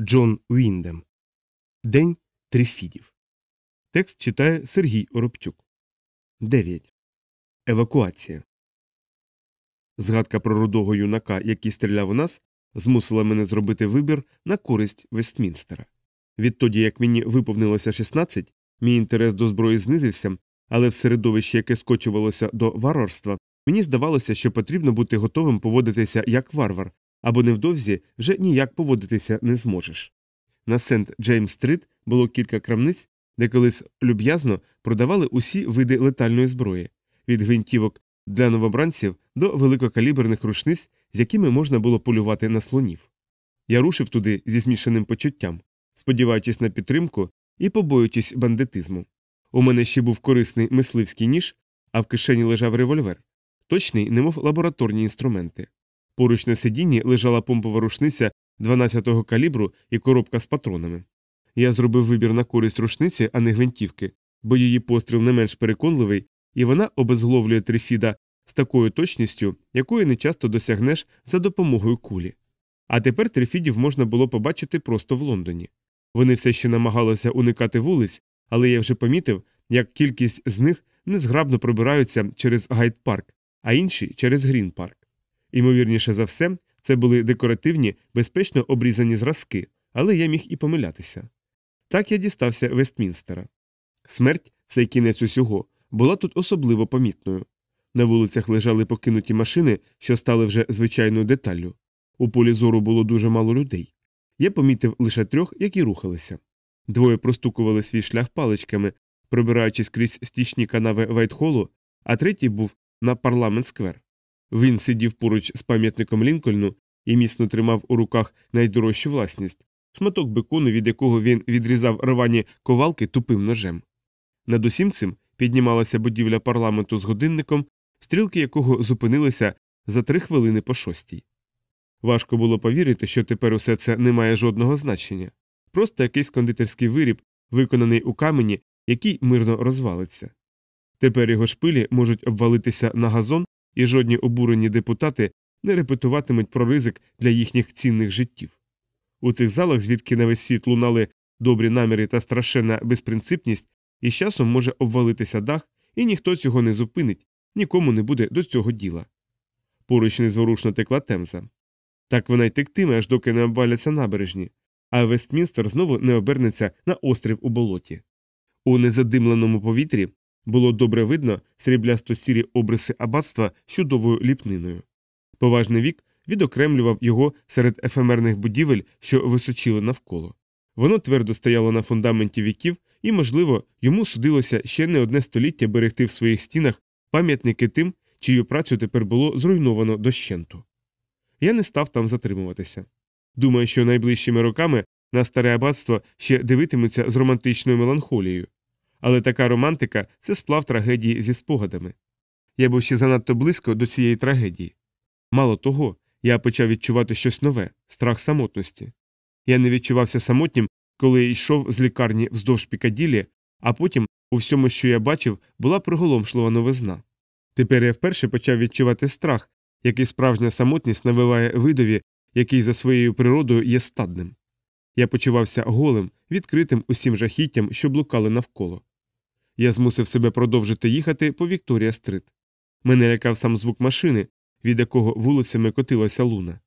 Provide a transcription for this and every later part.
Джон Уіндем. День Трифідів. Текст читає Сергій Оробчук. 9. Евакуація. Згадка про рудого юнака, який стріляв у нас, змусила мене зробити вибір на користь Вестмінстера. Відтоді, як мені виповнилося 16, мій інтерес до зброї знизився, але в середовищі, яке скочувалося до варварства, мені здавалося, що потрібно бути готовим поводитися як варвар, або невдовзі вже ніяк поводитися не зможеш. На Сент Джеймс Стрит було кілька крамниць, де колись люб'язно продавали усі види летальної зброї від гвинтівок для новобранців до великокаліберних рушниць, з якими можна було полювати на слонів. Я рушив туди зі змішаним почуттям, сподіваючись на підтримку і побоюючись бандитизму. У мене ще був корисний мисливський ніж, а в кишені лежав револьвер, точний, немов лабораторні інструменти. Поруч на сидінні лежала помпова рушниця 12-го калібру і коробка з патронами. Я зробив вибір на користь рушниці, а не гвинтівки, бо її постріл не менш переконливий, і вона обезгловлює трифіда з такою точністю, якої не часто досягнеш за допомогою кулі. А тепер трифідів можна було побачити просто в Лондоні. Вони все ще намагалися уникати вулиць, але я вже помітив, як кілька з них незграбно пробираються через Гайд-парк, а інші через Грін-парк. Імовірніше за все, це були декоративні, безпечно обрізані зразки, але я міг і помилятися. Так я дістався Вестмінстера. Смерть, цей кінець усього, була тут особливо помітною. На вулицях лежали покинуті машини, що стали вже звичайною деталлю. У полі зору було дуже мало людей. Я помітив лише трьох, які рухалися. Двоє простукували свій шлях паличками, пробираючись крізь стічні канави Вайтхолу, а третій був на парламент сквер. Він сидів поруч з пам'ятником Лінкольну і міцно тримав у руках найдорожчу власність шматок бекону, від якого він відрізав рвані ковалки тупим ножем. Над усім цим піднімалася будівля парламенту з годинником, стрілки якого зупинилися за три хвилини по шостій. Важко було повірити, що тепер усе це не має жодного значення, просто якийсь кондитерський виріб, виконаний у камені, який мирно розвалиться. Тепер його шпилі можуть обвалитися на газон, і жодні обурені депутати не репетуватимуть про ризик для їхніх цінних життів. У цих залах, звідки на весь світ лунали добрі наміри та страшенна безпринципність, і з часом може обвалитися дах, і ніхто цього не зупинить, нікому не буде до цього діла. Поруч незворушно текла темза. Так вона й тектиме, аж доки не обваляться набережні, а Вестмінстер знову не обернеться на острів у болоті. У незадимленому повітрі було добре видно сріблясто сірі обриси аббатства з чудовою ліпниною. Поважний вік відокремлював його серед ефемерних будівель, що височили навколо. Воно твердо стояло на фундаменті віків, і, можливо, йому судилося ще не одне століття берегти в своїх стінах пам'ятники тим, чию працю тепер було зруйновано дощенту. Я не став там затримуватися. Думаю, що найближчими роками на старе аббатство ще дивитимуться з романтичною меланхолією. Але така романтика це сплав трагедії зі спогадами. Я був ще занадто близько до цієї трагедії. Мало того, я почав відчувати щось нове страх самотності. Я не відчувався самотнім, коли йшов з лікарні вздовж Пікаділі, а потім у всьому, що я бачив, була приголомшлива новизна. Тепер я вперше почав відчувати страх, який справжня самотність навиває видові, який за своєю природою є стадним. Я почувався голим, відкритим усім жахіттям, що блукали навколо. Я змусив себе продовжити їхати по Вікторія Стрит. Мене лякав сам звук машини, від якого вулицями котилася луна.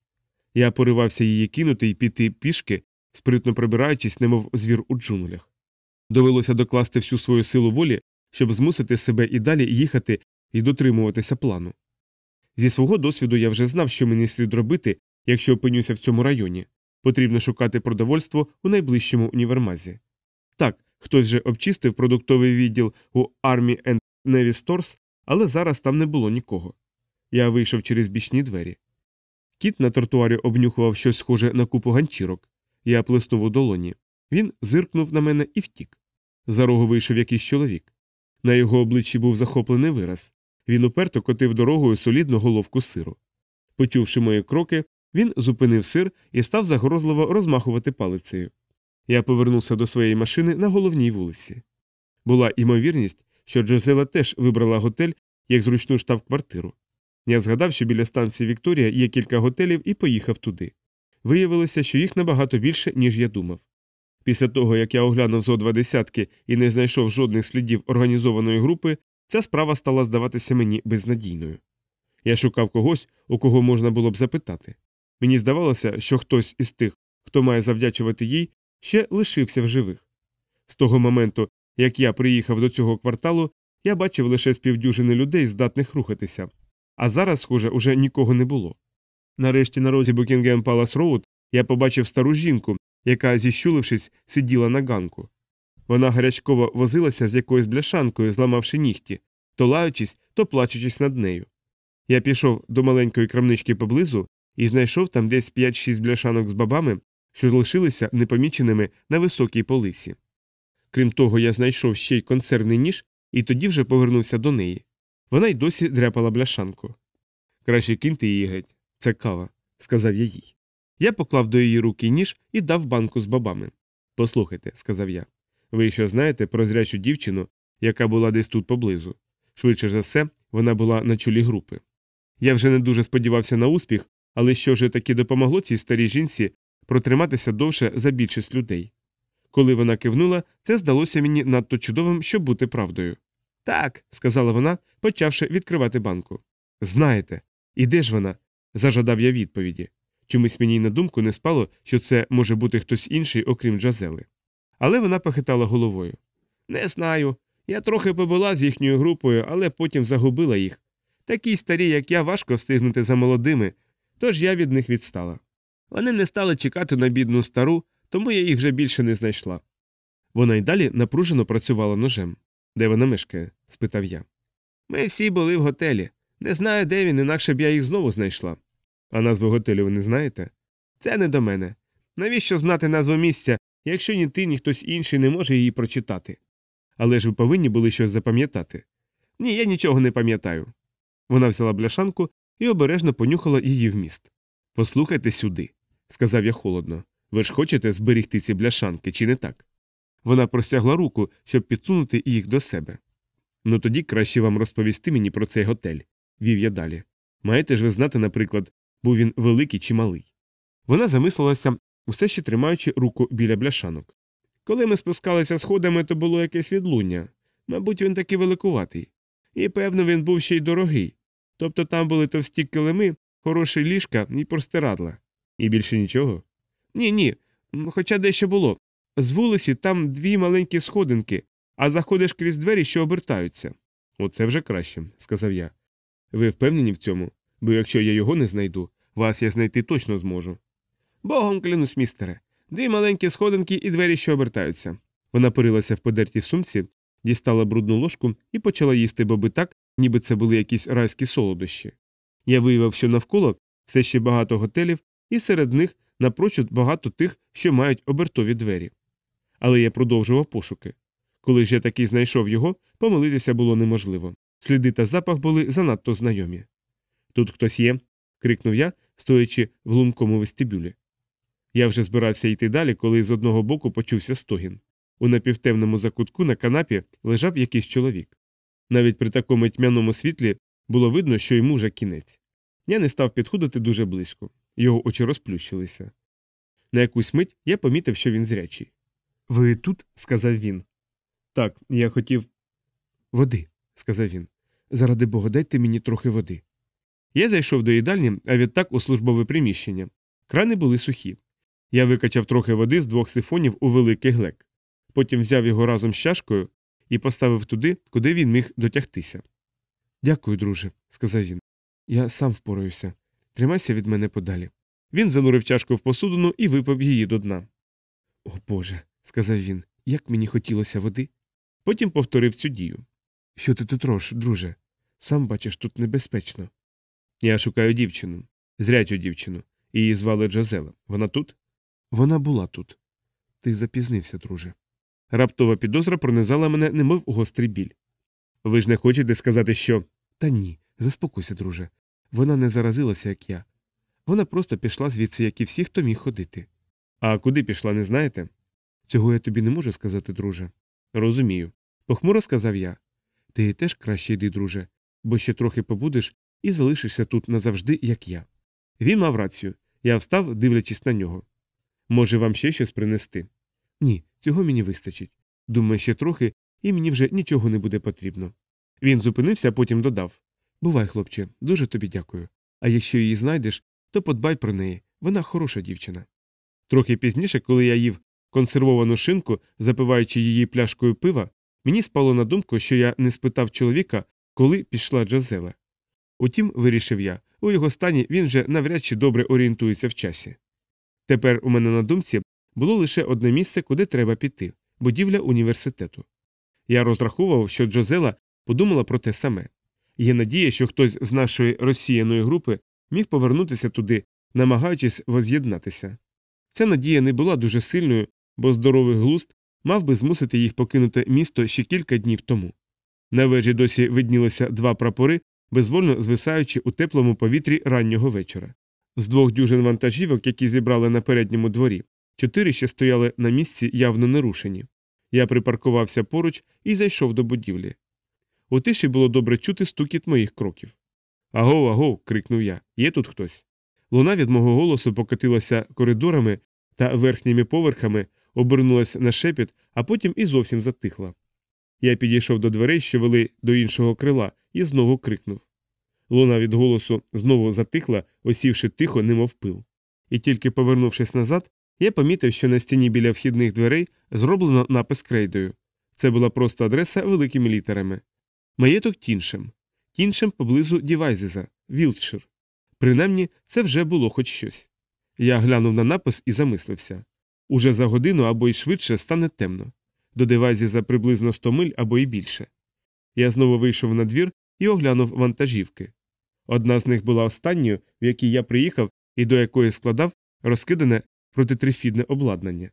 Я поривався її кинути і піти пішки, спритно прибираючись, немов звір у джунглях. Довелося докласти всю свою силу волі, щоб змусити себе і далі їхати і дотримуватися плану. Зі свого досвіду я вже знав, що мені слід робити, якщо опинюся в цьому районі. Потрібно шукати продовольство у найближчому універмазі. Так, хтось же обчистив продуктовий відділ у Army and Navy Stores, але зараз там не було нікого. Я вийшов через бічні двері. Кіт на тротуарі обнюхував щось схоже на купу ганчірок. Я плеснув у долоні. Він зиркнув на мене і втік. За рогу вийшов якийсь чоловік. На його обличчі був захоплений вираз. Він уперто котив дорогою солідну головку сиру. Почувши мої кроки, він зупинив сир і став загрозливо розмахувати палицею. Я повернувся до своєї машини на головній вулиці. Була ймовірність, що Джозела теж вибрала готель як зручну штаб-квартиру. Я згадав, що біля станції Вікторія є кілька готелів і поїхав туди. виявилося, що їх набагато більше, ніж я думав. Після того, як я оглянув зо два десятки і не знайшов жодних слідів організованої групи, ця справа стала здаватися мені безнадійною. Я шукав когось, у кого можна було б запитати. Мені здавалося, що хтось із тих, хто має завдячувати їй, ще лишився в живих. З того моменту, як я приїхав до цього кварталу, я бачив лише з півдюжини людей, здатних рухатися, а зараз, схоже, уже нікого не було. Нарешті на розі Букінгем Палас Роуд я побачив стару жінку, яка, зіщулившись, сиділа на ганку. Вона гарячково возилася з якоюсь бляшанкою, зламавши нігті, то лаючись, то плачучись над нею. Я пішов до маленької крамнички поблизу і знайшов там десь 5-6 бляшанок з бабами, що лишилися непоміченими на високій полиці. Крім того, я знайшов ще й консервний ніж і тоді вже повернувся до неї. Вона й досі дряпала бляшанку. Краще киньте її геть, це кава, сказав я їй. Я поклав до її руки ніж і дав банку з бабами. Послухайте, сказав я. Ви що знаєте про зрячу дівчину, яка була десь тут поблизу. Швидше за все, вона була на чолі групи. Я вже не дуже сподівався на успіх, але що ж таки допомогло цій старій жінці протриматися довше за більшість людей. Коли вона кивнула, це здалося мені надто чудовим, щоб бути правдою. Так, сказала вона, почавши відкривати банку. Знаєте, і де ж вона? зажадав я відповіді. Чомусь мені на думку не спало, що це може бути хтось інший, окрім Джазели. Але вона похитала головою. Не знаю. Я трохи побула з їхньою групою, але потім загубила їх. Такі старі, як я, важко встигнути за молодими, тож я від них відстала. Вони не стали чекати на бідну стару, тому я їх вже більше не знайшла. Вона й далі напружено працювала ножем. Де вона мешкає? спитав я. Ми всі були в готелі. Не знаю, де він, інакше б я їх знову знайшла. А назву готелю ви не знаєте? Це не до мене. Навіщо знати назву місця, якщо ні ти, ні хтось інший не може її прочитати? Але ж ви повинні були щось запам'ятати. Ні, я нічого не пам'ятаю. Вона взяла бляшанку і обережно понюхала її вміст. Послухайте сюди, сказав я холодно. Ви ж хочете зберігти ці бляшанки, чи не так? Вона простягла руку, щоб підсунути їх до себе. Ну тоді краще вам розповісти мені про цей готель, вів я далі. Маєте ж ви знати, наприклад, був він великий чи малий. Вона замислилася, усе ще тримаючи руку біля бляшанок. Коли ми спускалися сходами, то було якесь відлуння. Мабуть, він такий великуватий. І, певно, він був ще й дорогий. Тобто там були товсті килими, хороші ліжка і простирадла. І більше нічого? Ні, ні. Хоча дещо було. З вулиці там дві маленькі сходинки, а заходиш крізь двері, що обертаються. Оце вже краще, сказав я. Ви впевнені в цьому? Бо якщо я його не знайду, вас я знайти точно зможу. Богом клянусь, містере. Дві маленькі сходинки і двері, що обертаються. Вона порилася в подертій сумці, дістала брудну ложку і почала їсти боби так, ніби це були якісь райські солодощі. Я виявив, що навколо все ще багато готелів, і серед них напрочуд багато тих, що мають обертові двері. Але я продовжував пошуки. Коли ж я таки знайшов його, помилитися було неможливо. Сліди та запах були занадто знайомі. Тут хтось є. крикнув я, стоячи в лункому вестибюлі. Я вже збирався йти далі, коли з одного боку почувся стогін. У напівтемному закутку на канапі лежав якийсь чоловік. Навіть при такому тьмяному світлі було видно, що йому вже кінець. Я не став підходити дуже близько, його очі розплющилися. На якусь мить я помітив, що він зрячий. Ви тут? сказав він. Так, я хотів. Води, сказав він. Заради бога, дайте мені трохи води. Я зайшов до їдальні, а відтак у службове приміщення. Крани були сухі. Я викачав трохи води з двох сифонів у великий глек. Потім взяв його разом з чашкою і поставив туди, куди він міг дотягтися. Дякую, друже, сказав він. Я сам впораюся. Тримайся від мене подалі. Він занурив чашку в посудину і випив її до дна. О Боже, сказав він, як мені хотілося води. Потім повторив цю дію. Що ти тут рош, друже? Сам бачиш, тут небезпечно. Я шукаю дівчину, зрячу дівчину. Її звали Джазела. Вона тут? Вона була тут. Ти запізнився, друже. Раптова підозра пронизала мене, немов гострий біль. Ви ж не хочете сказати, що. Та ні, заспокойся, друже. Вона не заразилася, як я. Вона просто пішла звідси, як і всі, хто міг ходити. А куди пішла, не знаєте? Цього я тобі не можу сказати, друже. Розумію. Похмуро сказав я. Ти теж краще йди, друже, бо ще трохи побудеш і залишишся тут назавжди, як я. Він мав рацію. Я встав, дивлячись на нього. Може, вам ще щось принести? Ні, цього мені вистачить. Думаю, ще трохи, і мені вже нічого не буде потрібно. Він зупинився, а потім додав Бувай, хлопче, дуже тобі дякую. А якщо її знайдеш, то подбай про неї. Вона хороша дівчина. Трохи пізніше, коли я їв консервовану шинку, запиваючи її пляшкою пива, мені спало на думку, що я не спитав чоловіка, коли пішла Джазела. Утім, вирішив я, у його стані він вже навряд чи добре орієнтується в часі. Тепер у мене на думці було лише одне місце, куди треба піти будівля університету. Я розраховував, що Джозела подумала про те саме. Є надія, що хтось з нашої розсіяної групи міг повернутися туди, намагаючись воз'єднатися. Ця надія не була дуже сильною, бо здоровий глузд мав би змусити їх покинути місто ще кілька днів тому. На вежі досі виднілися два прапори, безвольно звисаючи у теплому повітрі раннього вечора. З двох дюжин вантажівок, які зібрали на передньому дворі, чотири ще стояли на місці явно нерушені. Я припаркувався поруч і зайшов до будівлі. У тиші було добре чути стукіт моїх кроків. Агов, агов. крикнув я. Є тут хтось. Луна від мого голосу покотилася коридорами та верхніми поверхами, обернулася на шепіт, а потім і зовсім затихла. Я підійшов до дверей, що вели до іншого крила, і знову крикнув. Луна від голосу знову затихла, осівши тихо, немов пил. І тільки повернувшись назад, я помітив, що на стіні біля вхідних дверей зроблено напис крейдою. Це була просто адреса великими літерами. Маєток Тіншем. Тіншем поблизу Дівайзеза, Вілтшир. Принаймні, це вже було хоч щось. Я глянув на напис і замислився. Уже за годину або й швидше стане темно. До Девайзіза приблизно 100 миль або й більше. Я знову вийшов на двір і оглянув вантажівки. Одна з них була останньою, в якій я приїхав і до якої складав розкидане протитрифідне обладнання.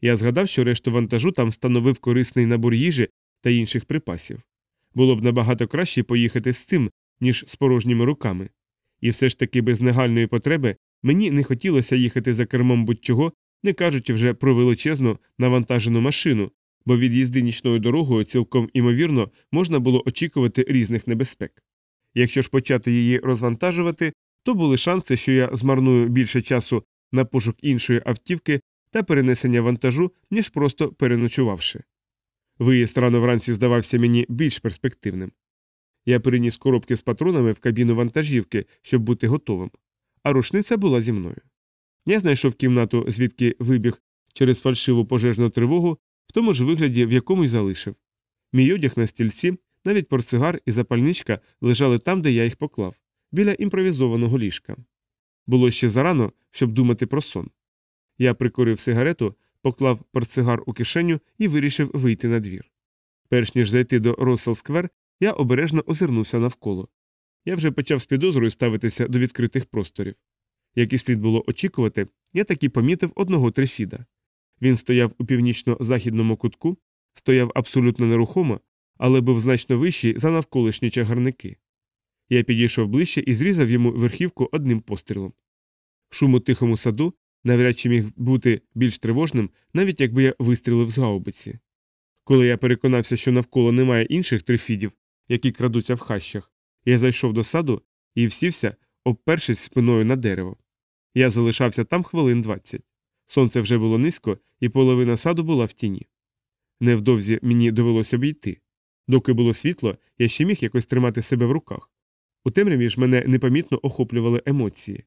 Я згадав, що решту вантажу там становив корисний набор їжі та інших припасів. Було б набагато краще поїхати з цим, ніж з порожніми руками. І все ж таки без негальної потреби мені не хотілося їхати за кермом будь-чого, не кажучи вже про величезну навантажену машину, бо від їзди нічною дорогою цілком імовірно можна було очікувати різних небезпек. Якщо ж почати її розвантажувати, то були шанси, що я змарную більше часу на пошук іншої автівки та перенесення вантажу, ніж просто переночувавши. Виїзд рано вранці здавався мені більш перспективним. Я переніс коробки з патронами в кабіну вантажівки, щоб бути готовим, а рушниця була зі мною. Я знайшов кімнату, звідки вибіг через фальшиву пожежну тривогу, в тому ж вигляді, в якому й залишив. Мій одяг на стільці, навіть портсигар і запальничка лежали там, де я їх поклав, біля імпровізованого ліжка. Було ще зарано, щоб думати про сон. Я прикурив сигарету, поклав портсигар у кишеню і вирішив вийти на двір. Перш ніж зайти до Россел Сквер, я обережно озирнувся навколо. Я вже почав з підозрою ставитися до відкритих просторів. Як і слід було очікувати, я таки помітив одного трифіда. Він стояв у північно-західному кутку, стояв абсолютно нерухомо, але був значно вищий за навколишні чагарники. Я підійшов ближче і зрізав йому верхівку одним пострілом. Шум у тихому саду навряд чи міг бути більш тривожним, навіть якби я вистрілив з гаубиці. Коли я переконався, що навколо немає інших трифідів, які крадуться в хащах, я зайшов до саду і всівся, обпершись спиною на дерево. Я залишався там хвилин двадцять. Сонце вже було низько, і половина саду була в тіні. Невдовзі мені довелося обійти. Доки було світло, я ще міг якось тримати себе в руках. У темряві ж мене непомітно охоплювали емоції.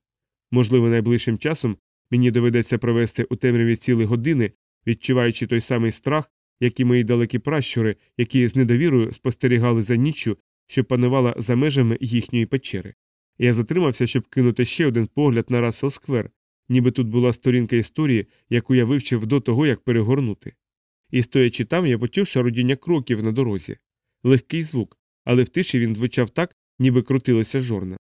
Можливо, найближчим часом мені доведеться провести у темряві цілі години, відчуваючи той самий страх, як і мої далекі пращури, які з недовірою спостерігали за ніччю, що панувала за межами їхньої печери. Я затримався, щоб кинути ще один погляд на Рассел Сквер, ніби тут була сторінка історії, яку я вивчив до того, як перегорнути. І стоячи там, я почув шарудіння кроків на дорозі. Легкий звук, але в тиші він звучав так, ніби крутилося жорна.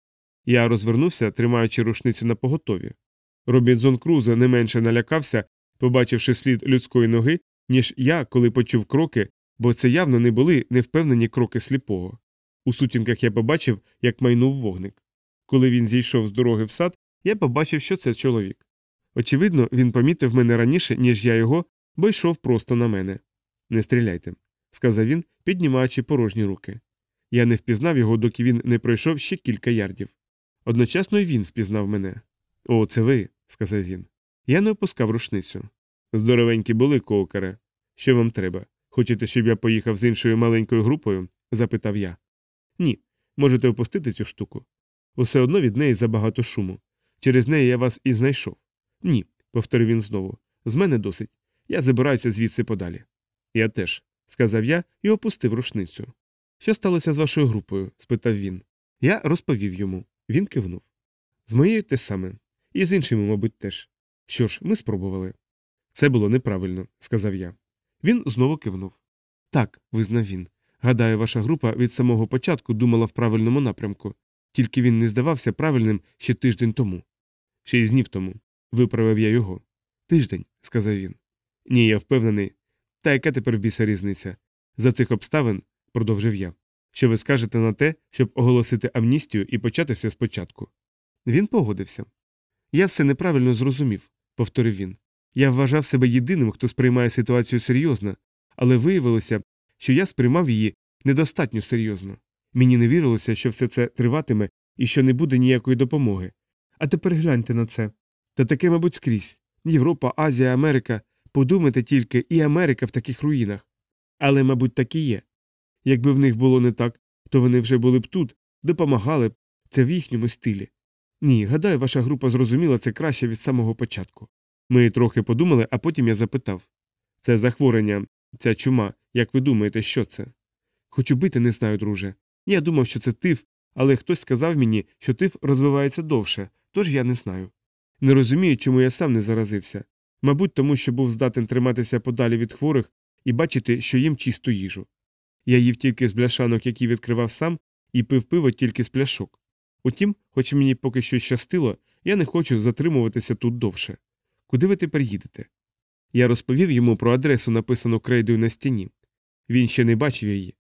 Я розвернувся, тримаючи рушницю на поготові. Робінзон Крузо не менше налякався, побачивши слід людської ноги, ніж я, коли почув кроки, бо це явно не були невпевнені кроки сліпого. У сутінках я побачив, як майнув вогник. Коли він зійшов з дороги в сад, я побачив, що це чоловік. Очевидно, він помітив мене раніше, ніж я його, бо йшов просто на мене. Не стріляйте, сказав він, піднімаючи порожні руки. Я не впізнав його, доки він не пройшов ще кілька ярдів. Одночасно й він впізнав мене. О, це ви. Сказав він. Я не опускав рушницю. Здоровенькі були, коукере. Що вам треба? Хочете, щоб я поїхав з іншою маленькою групою? запитав я. Ні, можете опустити цю штуку. Усе одно від неї забагато шуму. Через неї я вас і знайшов. Ні, повторив він знову. З мене досить. Я забираюся звідси подалі. Я теж, сказав я і опустив рушницю. Що сталося з вашою групою? спитав він. Я розповів йому. Він кивнув. З моєю те саме, і з іншими, мабуть, теж. Що ж, ми спробували. Це було неправильно, сказав я. Він знову кивнув. Так, визнав він. Гадаю, ваша група від самого початку думала в правильному напрямку, тільки він не здавався правильним ще тиждень тому. Шість днів тому, виправив я його. Тиждень, сказав він. Ні, я впевнений. Та яка тепер в біса різниця? За цих обставин, продовжив я, що ви скажете на те, щоб оголосити амністію і почати все спочатку. Він погодився. Я все неправильно зрозумів, повторив він. Я вважав себе єдиним, хто сприймає ситуацію серйозно, але виявилося, що я сприймав її недостатньо серйозно. Мені не вірилося, що все це триватиме і що не буде ніякої допомоги. А тепер гляньте на це. Та таке, мабуть, скрізь Європа, Азія, Америка. Подумайте тільки, і Америка в таких руїнах. Але, мабуть, так і є. Якби в них було не так, то вони вже були б тут, допомагали б це в їхньому стилі. Ні, гадаю, ваша група зрозуміла це краще від самого початку. Ми трохи подумали, а потім я запитав це захворювання, ця чума, як ви думаєте, що це? Хочу бити, не знаю, друже. Я думав, що це тиф, але хтось сказав мені, що тиф розвивається довше, тож я не знаю. Не розумію, чому я сам не заразився. Мабуть, тому що був здатен триматися подалі від хворих і бачити, що їм чисту їжу. Я їв тільки з бляшанок, які відкривав сам, і пив пиво тільки з пляшок. Утім, хоч мені поки що щастило, я не хочу затримуватися тут довше. Куди ви тепер їдете? Я розповів йому про адресу, написану крейдою на стіні. Він ще не бачив її.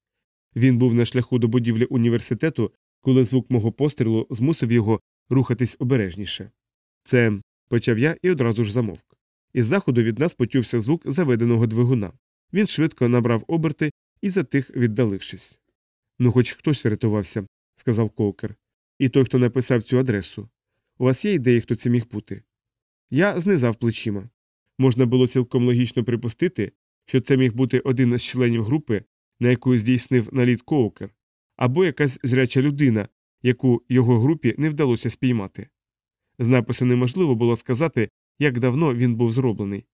Він був на шляху до будівлі університету, коли звук мого пострілу змусив його рухатись обережніше. Це почав я і одразу ж замовк. Із заходу від нас почувся звук заведеного двигуна. Він швидко набрав оберти і затих, віддалившись. Ну, хоч хтось рятувався, сказав Коукер. І той, хто написав цю адресу. У вас є ідеї, хто це міг бути? Я знизав плечима. Можна було цілком логічно припустити, що це міг бути один з членів групи, на яку здійснив наліт Коукер, або якась зряча людина, яку його групі не вдалося спіймати. З напису неможливо було сказати, як давно він був зроблений.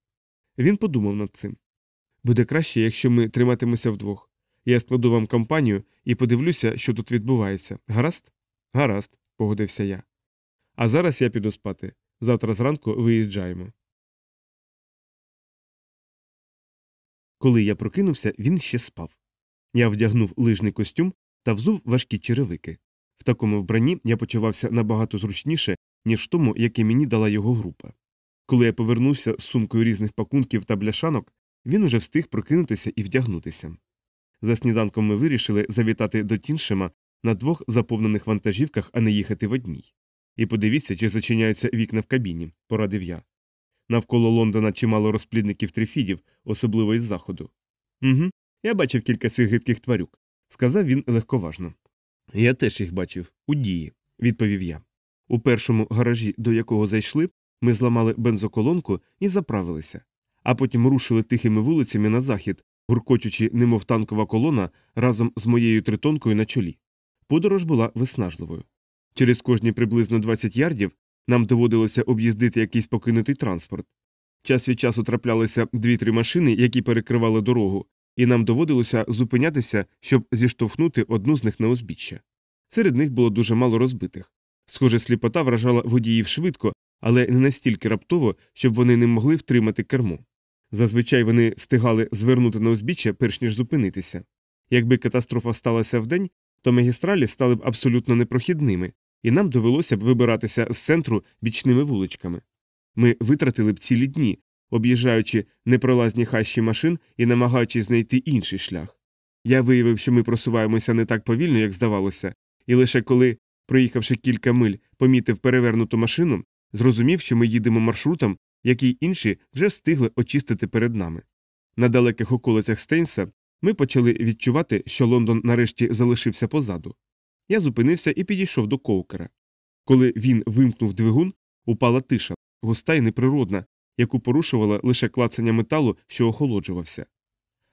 Він подумав над цим. Буде краще, якщо ми триматимемося вдвох. Я складу вам компанію і подивлюся, що тут відбувається. Гаразд? Гаразд, погодився я. А зараз я піду спати. Завтра зранку виїжджаємо. Коли я прокинувся, він ще спав. Я вдягнув лижний костюм та взув важкі черевики. В такому вбранні я почувався набагато зручніше, ніж в тому, яке мені дала його група. Коли я повернувся з сумкою різних пакунків та бляшанок, він уже встиг прокинутися і вдягнутися. За сніданком ми вирішили завітати до Тіншема на двох заповнених вантажівках, а не їхати в одній. І подивіться, чи зачиняються вікна в кабіні, порадив я. Навколо Лондона чимало розплідників трифідів, особливо із заходу. Угу, я бачив кілька цих гидких тварюк, сказав він легковажно. Я теж їх бачив, у дії, відповів я. У першому гаражі, до якого зайшли, ми зламали бензоколонку і заправилися, а потім рушили тихими вулицями на захід, гуркочучи, немов танкова колона разом з моєю тритонкою на чолі. Подорож була виснажливою. Через кожні приблизно 20 ярдів нам доводилося об'їздити якийсь покинутий транспорт. Час від часу траплялися дві-три машини, які перекривали дорогу, і нам доводилося зупинятися, щоб зіштовхнути одну з них на узбіччя. Серед них було дуже мало розбитих. Схоже, сліпота вражала водіїв швидко, але не настільки раптово, щоб вони не могли втримати кермо. Зазвичай вони стигали звернути на узбіччя, перш ніж зупинитися. Якби катастрофа сталася вдень, то магістралі стали б абсолютно непрохідними, і нам довелося б вибиратися з центру бічними вуличками. Ми витратили б цілі дні, об'їжджаючи непролазні хащі машин і намагаючись знайти інший шлях. Я виявив, що ми просуваємося не так повільно, як здавалося, і лише коли, проїхавши кілька миль, помітив перевернуту машину, зрозумів, що ми їдемо маршрутом, який інші вже встигли очистити перед нами. На далеких околицях Стейнса ми почали відчувати, що Лондон нарешті залишився позаду. Я зупинився і підійшов до коукера. Коли він вимкнув двигун, упала тиша, густа і неприродна, яку порушувала лише клацання металу, що охолоджувався.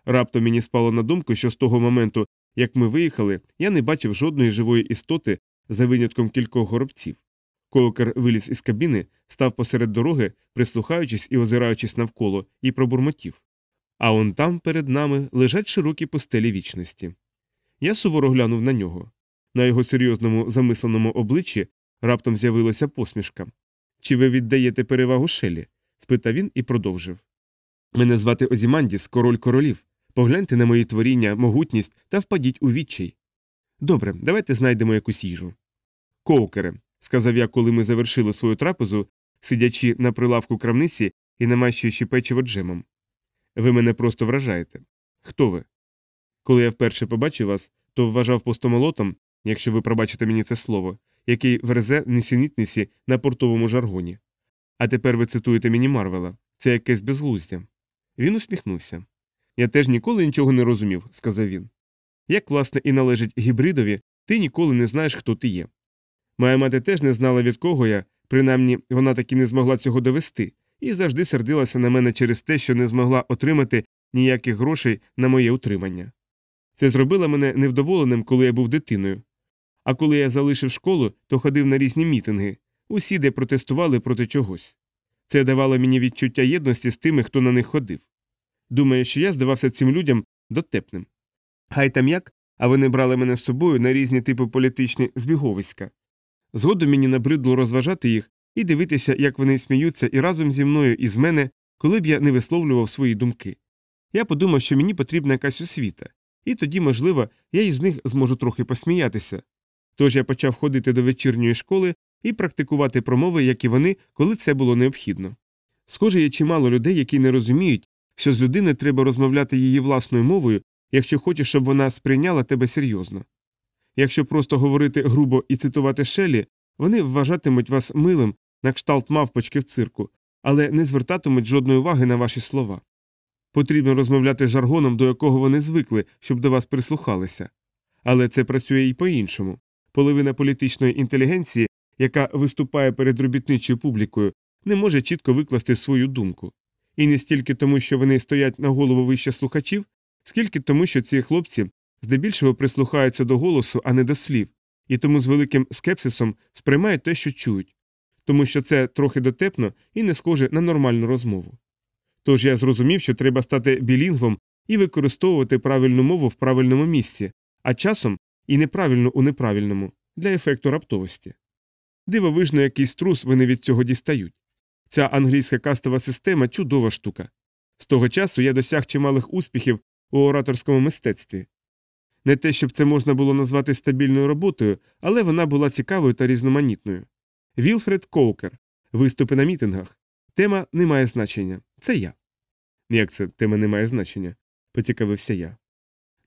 Раптом мені спало на думку, що з того моменту, як ми виїхали, я не бачив жодної живої істоти за винятком кількох горобців. Коукер виліз із кабіни, став посеред дороги, прислухаючись і озираючись навколо, і пробурмотів. А он там перед нами лежать широкі постелі вічності. Я суворо глянув на нього. На його серйозному замисленому обличчі раптом з'явилася посмішка. Чи ви віддаєте перевагу Шелі? спитав він і продовжив. Мене звати Озімандіс, король королів. Погляньте на мої творіння, могутність та впадіть у відчай. Добре, давайте знайдемо якусь їжу. Коукере, сказав я, коли ми завершили свою трапезу, сидячи на прилавку крамниці і намащуючи печиво джемом. Ви мене просто вражаєте. Хто ви? Коли я вперше побачив вас, то вважав пустомолотом, якщо ви пробачите мені це слово, який верзе несенітниці на портовому жаргоні. А тепер ви цитуєте мені Марвела це якесь безглуздя. Він усміхнувся. Я теж ніколи нічого не розумів, сказав він. Як, власне, і належить гібридові, ти ніколи не знаєш, хто ти є. Моя мати теж не знала, від кого я, принаймні вона таки не змогла цього довести, і завжди сердилася на мене через те, що не змогла отримати ніяких грошей на моє утримання. Це зробило мене невдоволеним, коли я був дитиною. А коли я залишив школу, то ходив на різні мітинги, усі, де протестували проти чогось. Це давало мені відчуття єдності з тими, хто на них ходив. Думаю, що я здавався цим людям дотепним. Хай там як, а вони брали мене з собою на різні типи політичні збіговиська. Згодом мені набридло розважати їх і дивитися, як вони сміються і разом зі мною і з мене, коли б я не висловлював свої думки. Я подумав, що мені потрібна якась освіта, і тоді, можливо, я із них зможу трохи посміятися. Тож я почав ходити до вечірньої школи і практикувати промови, як і вони, коли це було необхідно. Схоже, є чимало людей, які не розуміють, що з людиною треба розмовляти її власною мовою, якщо хочеш, щоб вона сприйняла тебе серйозно. Якщо просто говорити грубо і цитувати Шелі, вони вважатимуть вас милим на кшталт мавпочки в цирку, але не звертатимуть жодної уваги на ваші слова. Потрібно розмовляти жаргоном, до якого вони звикли, щоб до вас прислухалися. Але це працює і по іншому. Половина політичної інтелігенції, яка виступає перед робітничою публікою, не може чітко викласти свою думку. І не стільки тому, що вони стоять на голову вище слухачів, скільки тому, що ці хлопці здебільшого прислухаються до голосу, а не до слів, і тому з великим скепсисом сприймають те, що чують, тому що це трохи дотепно і не схоже на нормальну розмову. Тож я зрозумів, що треба стати білінгвом і використовувати правильну мову в правильному місці, а часом і неправильно у неправильному для ефекту раптовості. Дивовижно, якийсь трус вони від цього дістають. Ця англійська кастова система чудова штука. З того часу я досяг чималих успіхів у ораторському мистецтві. Не те, щоб це можна було назвати стабільною роботою, але вона була цікавою та різноманітною. Вілфред Коукер. Виступи на мітингах. Тема не має значення. Це я. Як це тема не має значення? поцікавився я.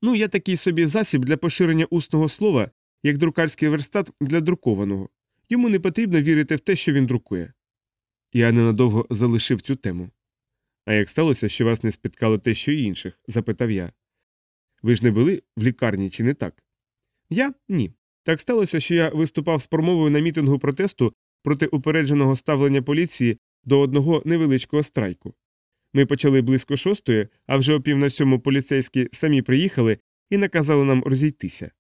Ну, я такий собі засіб для поширення усного слова, як друкарський верстат для друкованого. Йому не потрібно вірити в те, що він друкує. Я ненадовго залишив цю тему. А як сталося, що вас не спіткало те, що й інших? запитав я. Ви ж не були в лікарні, чи не так? Я ні. Так сталося, що я виступав з промовою на мітингу протесту проти упередженого ставлення поліції до одного невеличкого страйку. Ми почали близько шостої, а вже о пів на сьому поліцейські самі приїхали і наказали нам розійтися.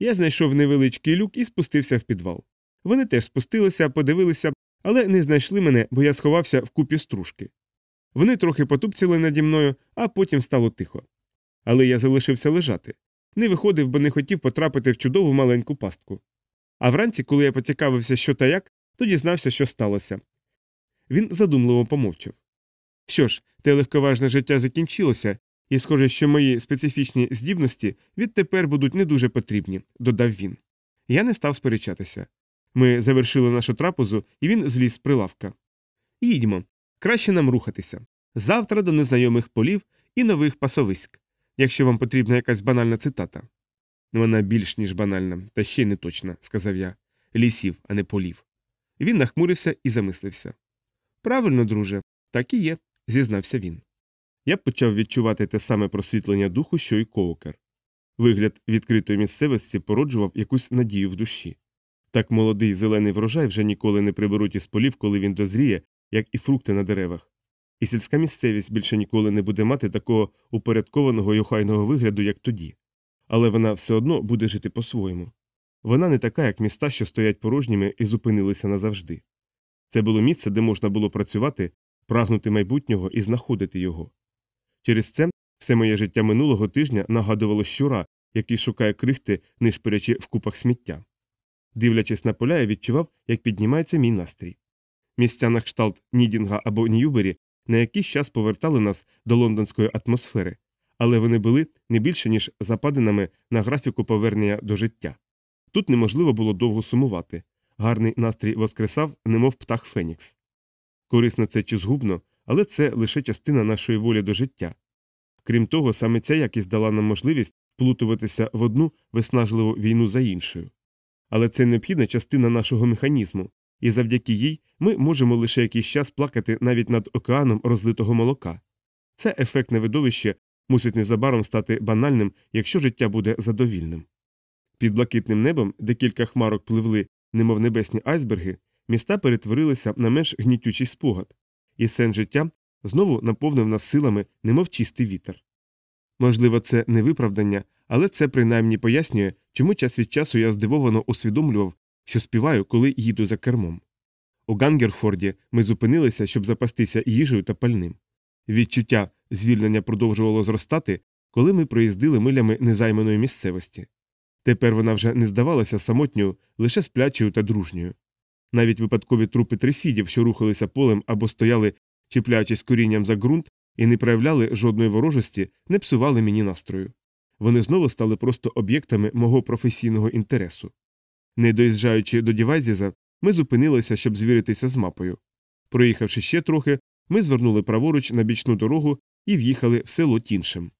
Я знайшов невеличкий люк і спустився в підвал. Вони теж спустилися, подивилися, але не знайшли мене, бо я сховався в купі стружки. Вони трохи потупціли наді мною, а потім стало тихо. Але я залишився лежати. Не виходив, бо не хотів потрапити в чудову маленьку пастку. А вранці, коли я поцікавився, що та як, то дізнався, що сталося. Він задумливо помовчав. Що ж, те легковажне життя закінчилося, і схоже, що мої специфічні здібності відтепер будуть не дуже потрібні, додав він. Я не став сперечатися. Ми завершили нашу трапезу, і він зліз з прилавка. Їдьмо. Краще нам рухатися. Завтра до незнайомих полів і нових пасовиськ, якщо вам потрібна якась банальна цитата. Вона більш ніж банальна, та ще й не точна, сказав я. Лісів, а не полів. Він нахмурився і замислився. Правильно, друже, так і є, зізнався він. Я почав відчувати те саме просвітлення духу, що й коукер. Вигляд відкритої місцевості породжував якусь надію в душі. Так молодий зелений врожай вже ніколи не приберуть із полів, коли він дозріє, як і фрукти на деревах. І сільська місцевість більше ніколи не буде мати такого упорядкованого й охайного вигляду, як тоді. Але вона все одно буде жити по-своєму. Вона не така, як міста, що стоять порожніми і зупинилися назавжди. Це було місце, де можна було працювати, прагнути майбутнього і знаходити його. Через це все моє життя минулого тижня нагадувало щура, який шукає крихти, нишпирячи в купах сміття. Дивлячись на поля, я відчував, як піднімається мій настрій. Місця на кшталт Нідінга або Ньюбері на якийсь час повертали нас до лондонської атмосфери, але вони були не більше, ніж западинами на графіку повернення до життя. Тут неможливо було довго сумувати. Гарний настрій воскресав, немов птах Фенікс. Корисно це чи згубно, але це лише частина нашої волі до життя. Крім того, саме ця якість дала нам можливість вплутуватися в одну виснажливу війну за іншою. Але це необхідна частина нашого механізму, і завдяки їй ми можемо лише якийсь час плакати навіть над океаном розлитого молока. Це ефектне видовище мусить незабаром стати банальним, якщо життя буде задовільним. Під блакитним небом, де кілька хмарок пливли, немов небесні айсберги, міста перетворилися на менш гнітючий спогад, і сен життя знову наповнив нас силами, немов чистий вітер. Можливо, це не виправдання, але це принаймні пояснює, чому час від часу я здивовано усвідомлював, що співаю, коли їду за кермом. У Гангерфорді ми зупинилися, щоб запастися їжею та пальним. Відчуття звільнення продовжувало зростати, коли ми проїздили милями незайманої місцевості. Тепер вона вже не здавалася самотньою, лише сплячою та дружньою. Навіть випадкові трупи трифідів, що рухалися полем або стояли, чіпляючись корінням за ґрунт, і не проявляли жодної ворожості, не псували мені настрою. Вони знову стали просто об'єктами мого професійного інтересу. Не доїжджаючи до Дівайзіза, ми зупинилися, щоб звіритися з мапою. Проїхавши ще трохи, ми звернули праворуч на бічну дорогу і в'їхали в село Тіншем.